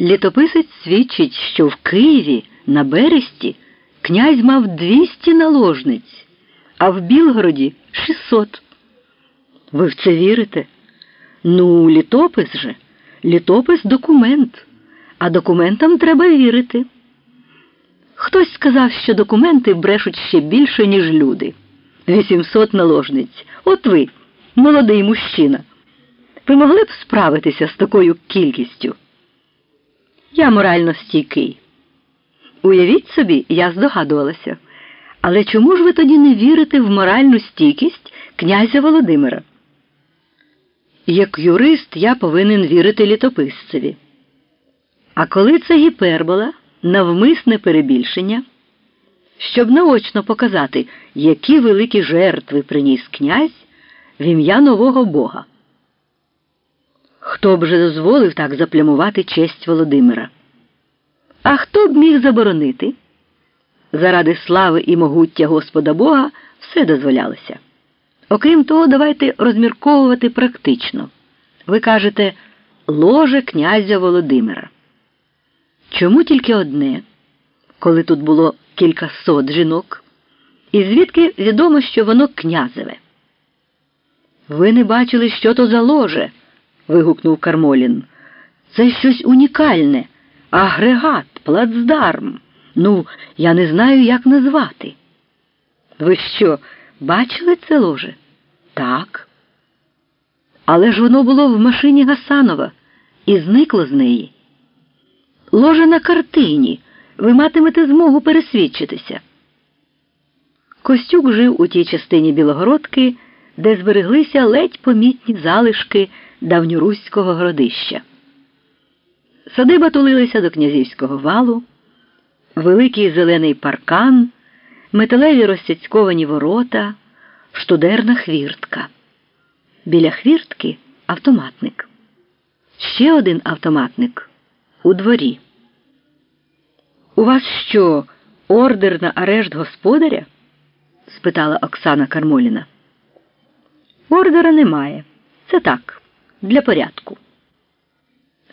Літописець свідчить, що в Києві на Бересті князь мав 200 наложниць, а в Білгороді 600. Ви в це вірите? Ну, літопис же. Літопис документ, а документам треба вірити. Хтось сказав, що документи брешуть ще більше, ніж люди. 800 наложниць. От ви, молодий мужчина. Ви могли б справитися з такою кількістю? Я морально стійкий. Уявіть собі, я здогадувалася. Але чому ж ви тоді не вірите в моральну стійкість князя Володимира? Як юрист я повинен вірити літописцеві. А коли це гіпербола, навмисне перебільшення, щоб наочно показати, які великі жертви приніс князь в ім'я нового Бога. Хто б же дозволив так заплямувати честь Володимира? А хто б міг заборонити? Заради слави і могуття Господа Бога все дозволялося. Окрім того, давайте розмірковувати практично. Ви кажете ложе князя Володимира. Чому тільки одне, коли тут було кілька сот жінок? І звідки відомо, що воно князеве? Ви не бачили, що то за ложе? Вигукнув Кармолін. Це щось унікальне, агрегат, плацдарм. Ну, я не знаю, як назвати. Ви що, бачили це ложе? Так. Але ж воно було в машині Гасанова і зникло з неї. Ложе на картині. Ви матимете змогу пересвідчитися. Костюк жив у тій частині Білогородки, де збереглися ледь помітні залишки давньоруського городища. Садиба тулилися до князівського валу, великий зелений паркан, металеві розсяцьковані ворота, штудерна хвіртка. Біля хвіртки автоматник. Ще один автоматник у дворі. У вас що, ордер на арешт господаря? спитала Оксана Кармоліна. Ордера немає. Це так, для порядку.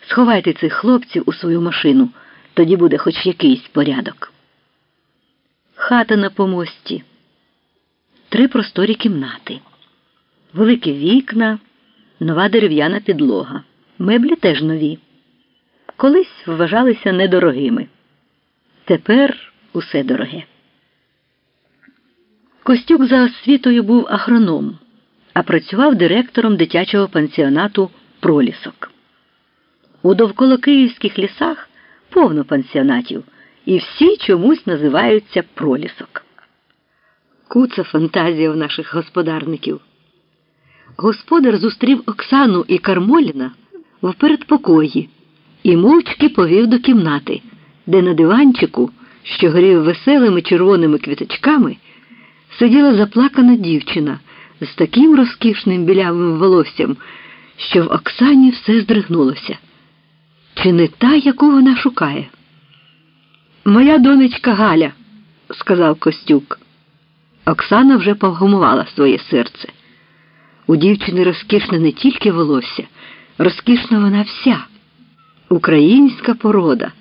Сховайте цих хлопців у свою машину, тоді буде хоч якийсь порядок. Хата на помості, три просторі кімнати, великі вікна, нова дерев'яна підлога. Меблі теж нові. Колись вважалися недорогими. Тепер усе дороге. Костюк за освітою був агроном, а працював директором дитячого пансіонату Пролісок. У довколокиївських лісах повно пансіонатів, і всі чомусь називаються пролісок. Куца фантазія в наших господарників. Господар зустрів Оксану і Кармоліна в передпокої і мовчки повів до кімнати, де на диванчику, що горів веселими червоними квіточками, сиділа заплакана дівчина з таким розкішним білявим волоссям, що в Оксані все здригнулося. Чи не та, яку вона шукає? Моя донечка Галя, сказав Костюк. Оксана вже повгумувала своє серце. У дівчини розкішне не тільки волосся, розкішна вона вся, українська порода.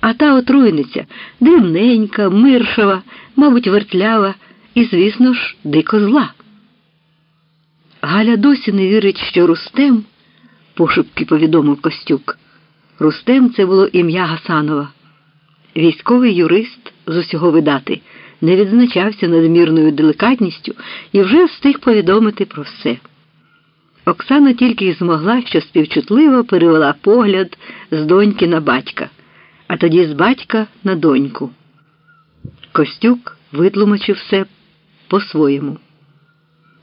А та отруйниця дивненька, миршава, мабуть, вертлява і, звісно ж, дико зла. Галя досі не вірить, що Рустем, пошепки повідомив Костюк. Рустем це було ім'я Гасанова. Військовий юрист з усього видати не відзначався надмірною деликатністю і вже встиг повідомити про все. Оксана тільки й змогла, що співчутливо перевела погляд з доньки на батька, а тоді з батька на доньку. Костюк витлумачив все по-своєму.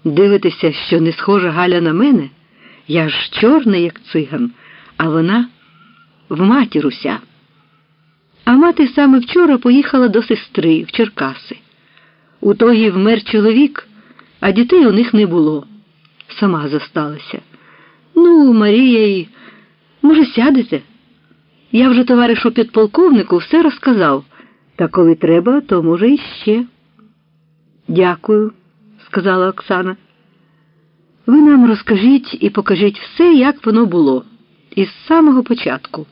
Дивитися, що не схожа Галя на мене, я ж чорний, як циган, а вона в матіруся. А мати саме вчора поїхала до сестри в Черкаси. У тогі вмер чоловік, а дітей у них не було. Сама зосталася. Ну, Марія й може, сядете? Я вже товаришу підполковнику все розказав, та коли треба, то може іще. Дякую, сказала Оксана. Ви нам розкажіть і покажіть все, як воно було, із самого початку.